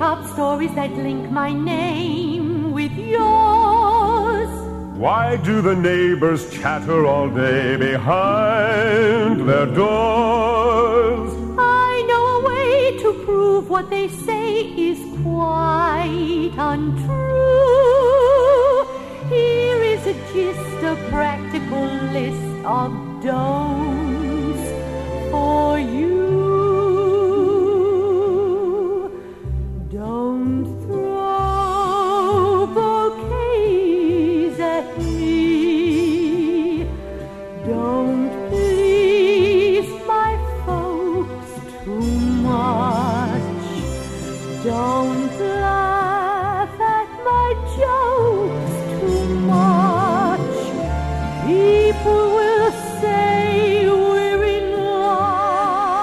up stories that link my name with yours. Why do the neighbors chatter all day behind their doors? I know a way to prove what they say is quite untrue. Here is a gist, a practical list of don'ts Don't laugh at my jokes too much. People will say we're in love.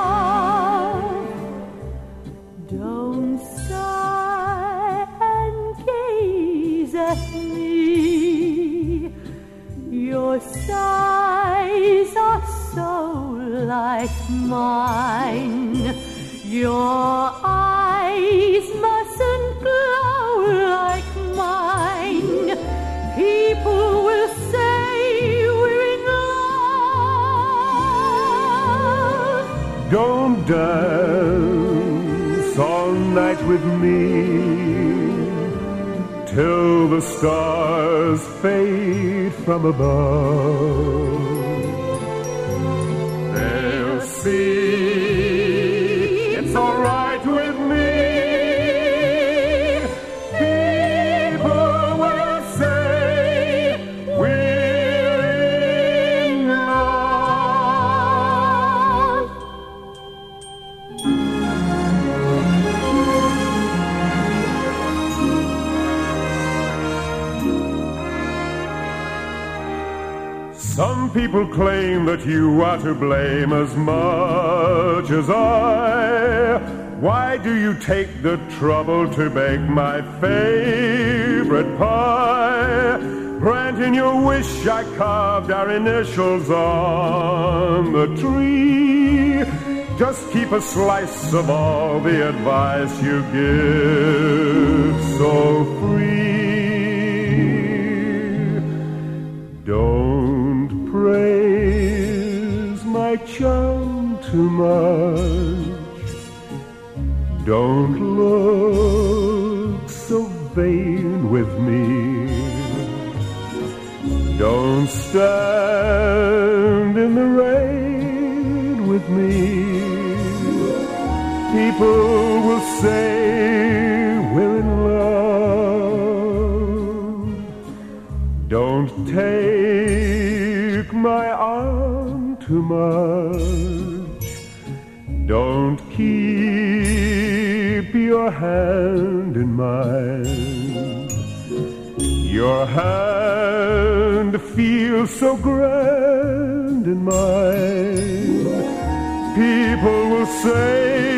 Don't sigh and gaze at me. Your sighs are so like mine. Your eyes mustn't glow like mine. People will say we're in love. Don't dance all night with me till the stars fade from above. They'll see Some people claim that you are to blame as much as I. Why do you take the trouble to bake my favorite pie? Granting your wish, I carved our initials on the tree. Just keep a slice of all the advice you give so free. My charm too much. Don't look so vain with me. Don't stand in the rain with me. People will say we're in love. Don't take too much. Don't keep your hand in mine. Your hand feels so grand in mine. People will say